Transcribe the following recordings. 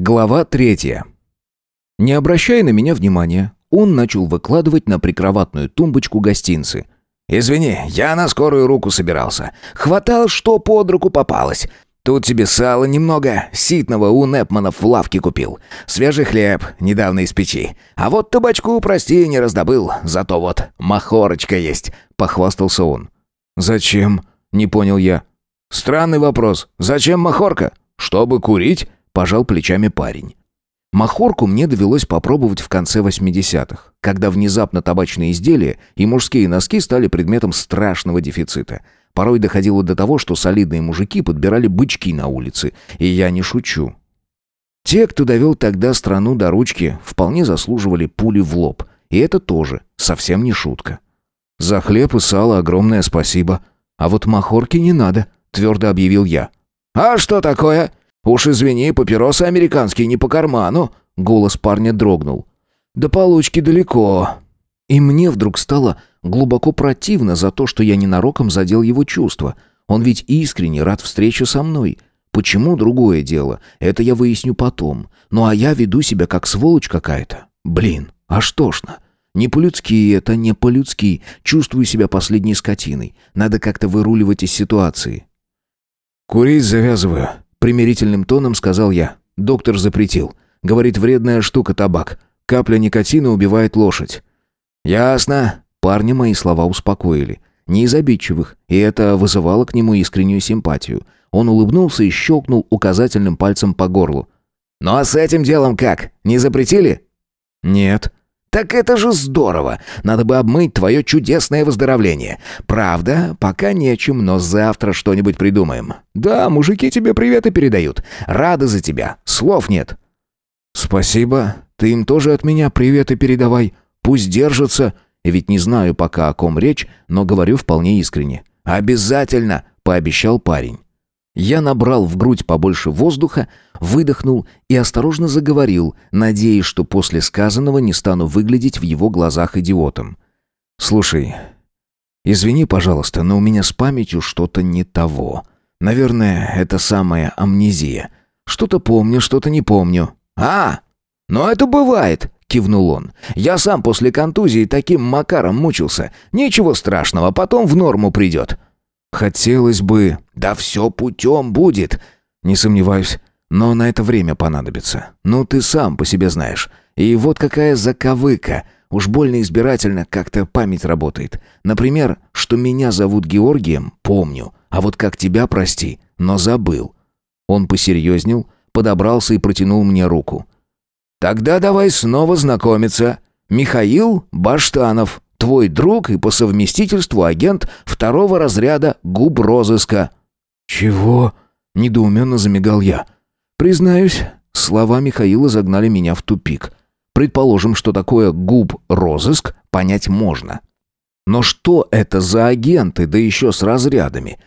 Глава третья. Не обращая на меня внимания, он начал выкладывать на прикроватную тумбочку гостинцы. «Извини, я на скорую руку собирался. Хватало, что под руку попалось. Тут тебе сало немного, ситного у Непманов в лавке купил. Свежий хлеб, недавно из печи. А вот табачку, прости, не раздобыл. Зато вот махорочка есть», — похвастался он. «Зачем?» — не понял я. «Странный вопрос. Зачем махорка? Чтобы курить?» — пожал плечами парень. Махорку мне довелось попробовать в конце 80-х, когда внезапно табачные изделия и мужские носки стали предметом страшного дефицита. Порой доходило до того, что солидные мужики подбирали бычки на улице, и я не шучу. Те, кто довел тогда страну до ручки, вполне заслуживали пули в лоб, и это тоже совсем не шутка. «За хлеб и сало огромное спасибо, а вот махорки не надо», — твердо объявил я. «А что такое?» «Уж извини, папиросы американские не по карману!» Голос парня дрогнул. «До получки далеко». И мне вдруг стало глубоко противно за то, что я ненароком задел его чувства. Он ведь искренне рад встрече со мной. Почему другое дело? Это я выясню потом. Ну а я веду себя как сволочь какая-то. Блин, аж тошно. Не по-людски это, не по-людски. Чувствую себя последней скотиной. Надо как-то выруливать из ситуации. «Курить завязываю», Примирительным тоном сказал я. Доктор запретил. Говорит, вредная штука табак. Капля никотина убивает лошадь. Ясно. Парни мои слова успокоили. Не из обидчивых, и это вызывало к нему искреннюю симпатию. Он улыбнулся и щелкнул указательным пальцем по горлу. «Ну а с этим делом как? Не запретили?» «Нет», так это же здорово. Надо бы обмыть твое чудесное выздоровление. Правда, пока нечем, но завтра что-нибудь придумаем. Да, мужики тебе приветы передают. Рады за тебя. Слов нет. Спасибо. Ты им тоже от меня приветы передавай. Пусть держатся. Ведь не знаю пока о ком речь, но говорю вполне искренне. Обязательно, пообещал парень. Я набрал в грудь побольше воздуха, выдохнул и осторожно заговорил, надеясь, что после сказанного не стану выглядеть в его глазах идиотом. «Слушай, извини, пожалуйста, но у меня с памятью что-то не того. Наверное, это самая амнезия. Что-то помню, что-то не помню». «А, но это бывает», — кивнул он. «Я сам после контузии таким макаром мучился. Ничего страшного, потом в норму придет». Хотелось бы... Да все путем будет. Не сомневаюсь. Но на это время понадобится. Ну, ты сам по себе знаешь. И вот какая заковыка. Уж больно избирательно как-то память работает. Например, что меня зовут Георгием, помню. А вот как тебя, прости, но забыл. Он посерьезнел, подобрался и протянул мне руку. «Тогда давай снова знакомиться. Михаил Баштанов». Твой друг и по совместительству агент второго разряда губ розыска». «Чего?» — недоуменно замигал я. «Признаюсь, слова Михаила загнали меня в тупик. Предположим, что такое губ розыск понять можно. Но что это за агенты, да еще с разрядами?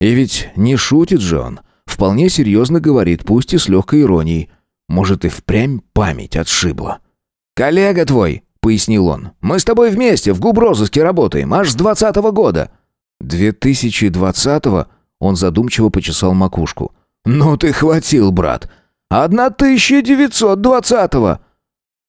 И ведь не шутит же он. Вполне серьезно говорит, пусть и с легкой иронией. Может, и впрямь память отшибла. «Коллега твой!» Пояснил он. «Мы с тобой вместе в губрозыске работаем, аж с двадцатого года». «Две двадцатого?» Он задумчиво почесал макушку. «Ну ты хватил, брат. Одна тысяча девятьсот двадцатого».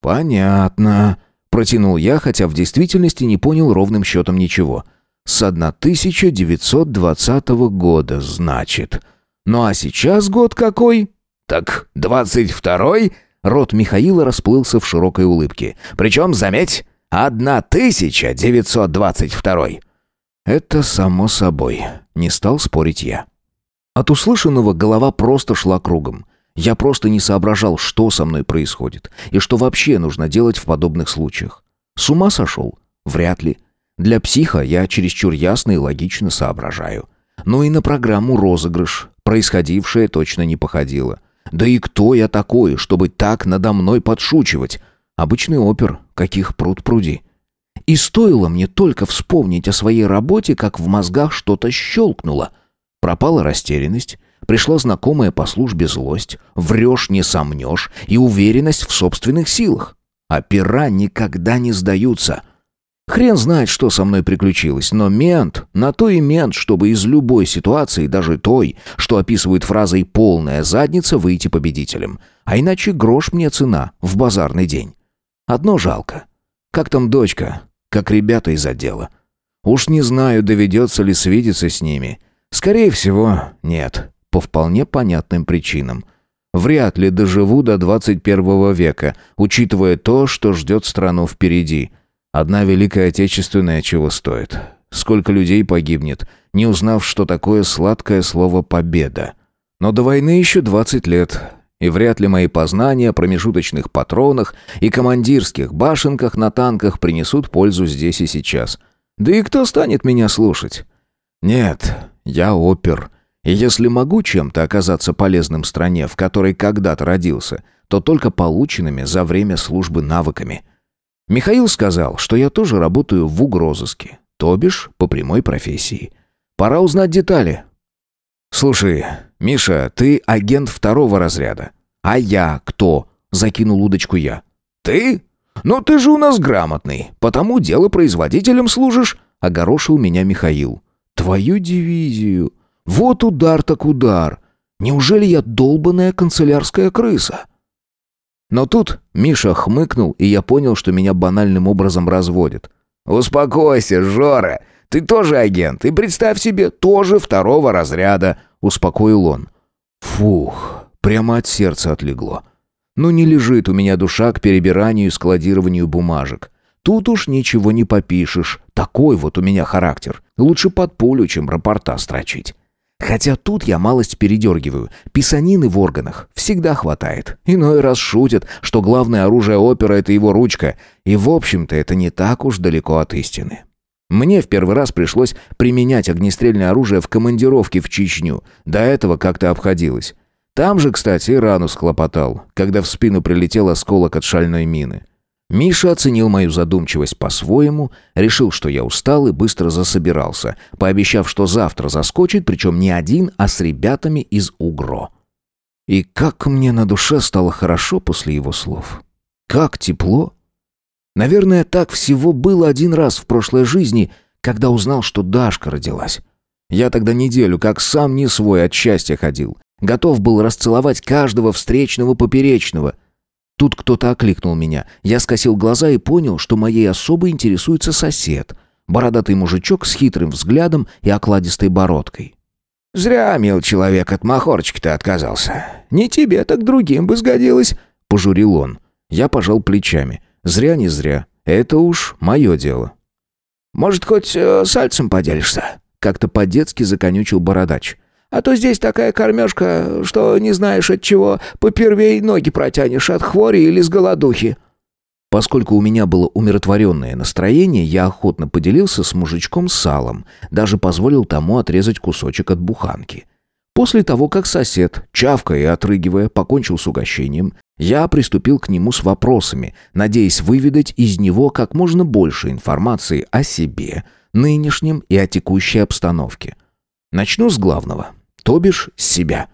«Понятно», — протянул я, хотя в действительности не понял ровным счетом ничего. «С 1920 года, значит. Ну а сейчас год какой?» «Так двадцать второй?» Рот Михаила расплылся в широкой улыбке. «Причем, заметь, 1922 «Это само собой», — не стал спорить я. От услышанного голова просто шла кругом. Я просто не соображал, что со мной происходит, и что вообще нужно делать в подобных случаях. С ума сошел? Вряд ли. Для психа я чересчур ясно и логично соображаю. Но и на программу «Розыгрыш» происходившее точно не походило. Да и кто я такой, чтобы так надо мной подшучивать? Обычный опер, каких пруд пруди. И стоило мне только вспомнить о своей работе, как в мозгах что-то щелкнуло. Пропала растерянность, пришла знакомая по службе злость, врешь не сомнешь и уверенность в собственных силах. Опера никогда не сдаются. Хрен знает, что со мной приключилось, но мент, на то и мент, чтобы из любой ситуации, даже той, что описывают фразой «полная задница», выйти победителем. А иначе грош мне цена в базарный день. Одно жалко. Как там дочка? Как ребята из отдела? Уж не знаю, доведется ли свидеться с ними. Скорее всего, нет. По вполне понятным причинам. Вряд ли доживу до 21 века, учитывая то, что ждет страну впереди – Одна Великая Отечественная чего стоит? Сколько людей погибнет, не узнав, что такое сладкое слово «победа». Но до войны еще 20 лет, и вряд ли мои познания о промежуточных патронах и командирских башенках на танках принесут пользу здесь и сейчас. Да и кто станет меня слушать? Нет, я опер. И если могу чем-то оказаться полезным стране, в которой когда-то родился, то только полученными за время службы навыками – Михаил сказал, что я тоже работаю в угрозыске, то бишь по прямой профессии. Пора узнать детали. «Слушай, Миша, ты агент второго разряда. А я кто?» — закинул удочку я. «Ты? Ну ты же у нас грамотный, потому дело производителем служишь», — огорошил меня Михаил. «Твою дивизию! Вот удар так удар! Неужели я долбаная канцелярская крыса?» Но тут Миша хмыкнул, и я понял, что меня банальным образом разводит. «Успокойся, Жора, ты тоже агент, и представь себе, тоже второго разряда», — успокоил он. Фух, прямо от сердца отлегло. Ну не лежит у меня душа к перебиранию и складированию бумажек. Тут уж ничего не попишешь. Такой вот у меня характер. Лучше под пулю, чем рапорта строчить. Хотя тут я малость передергиваю. Писанины в органах всегда хватает. Иной раз шутят, что главное оружие опера — это его ручка. И, в общем-то, это не так уж далеко от истины. Мне в первый раз пришлось применять огнестрельное оружие в командировке в Чечню. До этого как-то обходилось. Там же, кстати, и рану схлопотал, когда в спину прилетел осколок от шальной мины. Миша оценил мою задумчивость по-своему, решил, что я устал и быстро засобирался, пообещав, что завтра заскочит, причем не один, а с ребятами из УГРО. И как мне на душе стало хорошо после его слов. Как тепло. Наверное, так всего было один раз в прошлой жизни, когда узнал, что Дашка родилась. Я тогда неделю, как сам не свой, от счастья ходил. Готов был расцеловать каждого встречного поперечного — Тут кто-то окликнул меня. Я скосил глаза и понял, что моей особо интересуется сосед. Бородатый мужичок с хитрым взглядом и окладистой бородкой. «Зря, мил человек, от махорочки-то отказался. Не тебе, так другим бы сгодилось», — пожурил он. Я пожал плечами. «Зря, не зря. Это уж мое дело». «Может, хоть э, сальцем поделишься?» Как-то по-детски законючил бородач. А то здесь такая кормежка, что не знаешь от чего, попервей ноги протянешь, от хвори или с голодухи». Поскольку у меня было умиротворенное настроение, я охотно поделился с мужичком салом, даже позволил тому отрезать кусочек от буханки. После того, как сосед, чавкая и отрыгивая, покончил с угощением, я приступил к нему с вопросами, надеясь выведать из него как можно больше информации о себе, нынешнем и о текущей обстановке. Начну с главного то бишь себя.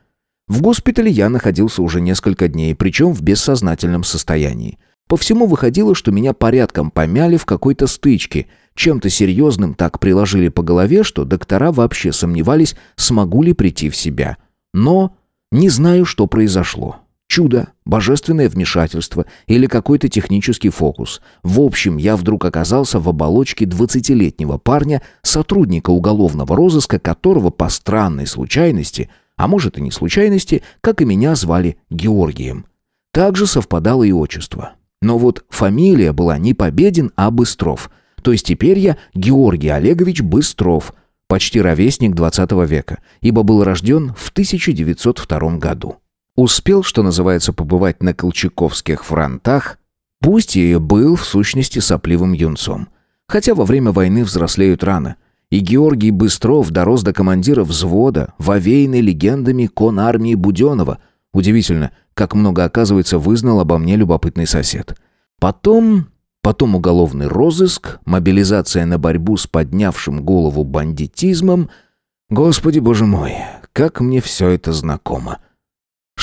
В госпитале я находился уже несколько дней, причем в бессознательном состоянии. По всему выходило, что меня порядком помяли в какой-то стычке, чем-то серьезным так приложили по голове, что доктора вообще сомневались, смогу ли прийти в себя. Но не знаю, что произошло. Чудо, божественное вмешательство или какой-то технический фокус. В общем, я вдруг оказался в оболочке двадцатилетнего парня, сотрудника уголовного розыска, которого по странной случайности, а может и не случайности, как и меня звали Георгием. Также совпадало и отчество. Но вот фамилия была не Победин, а Быстров. То есть теперь я Георгий Олегович Быстров, почти ровесник 20 века, ибо был рожден в 1902 году. Успел, что называется, побывать на колчаковских фронтах, пусть и был в сущности сопливым юнцом. Хотя во время войны взрослеют рано. И Георгий Быстров дорос до командира взвода, вовеянной легендами кон армии Буденова. Удивительно, как много, оказывается, вызнал обо мне любопытный сосед. Потом... Потом уголовный розыск, мобилизация на борьбу с поднявшим голову бандитизмом. Господи боже мой, как мне все это знакомо.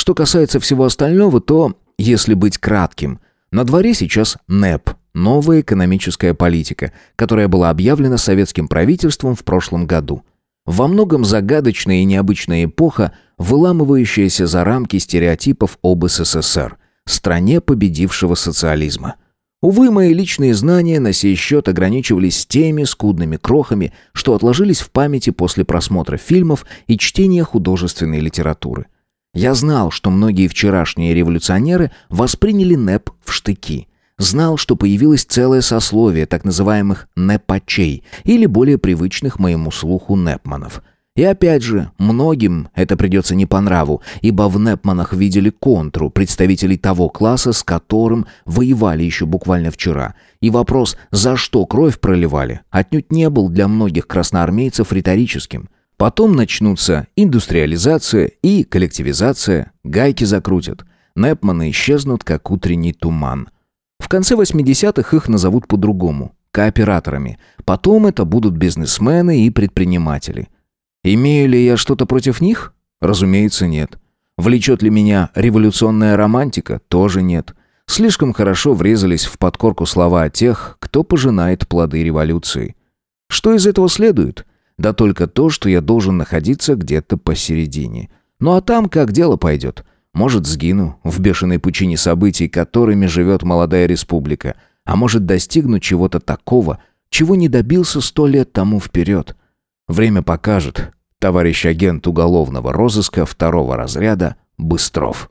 Что касается всего остального, то, если быть кратким, на дворе сейчас НЭП, новая экономическая политика, которая была объявлена советским правительством в прошлом году. Во многом загадочная и необычная эпоха, выламывающаяся за рамки стереотипов об СССР, стране победившего социализма. Увы, мои личные знания на сей счет ограничивались теми скудными крохами, что отложились в памяти после просмотра фильмов и чтения художественной литературы. Я знал, что многие вчерашние революционеры восприняли НЭП в штыки. Знал, что появилось целое сословие так называемых «непачей» или более привычных моему слуху «непманов». И опять же, многим это придется не по нраву, ибо в Непманах видели контру, представителей того класса, с которым воевали еще буквально вчера. И вопрос, за что кровь проливали, отнюдь не был для многих красноармейцев риторическим. Потом начнутся индустриализация и коллективизация, гайки закрутят. Непманы исчезнут, как утренний туман. В конце 80-х их назовут по-другому – кооператорами. Потом это будут бизнесмены и предприниматели. Имею ли я что-то против них? Разумеется, нет. Влечет ли меня революционная романтика? Тоже нет. Слишком хорошо врезались в подкорку слова о тех, кто пожинает плоды революции. Что из этого следует? Да только то, что я должен находиться где-то посередине. Ну а там как дело пойдет. Может, сгину в бешеной пучине событий, которыми живет молодая республика. А может, достигну чего-то такого, чего не добился сто лет тому вперед. Время покажет. Товарищ агент уголовного розыска второго разряда Быстров.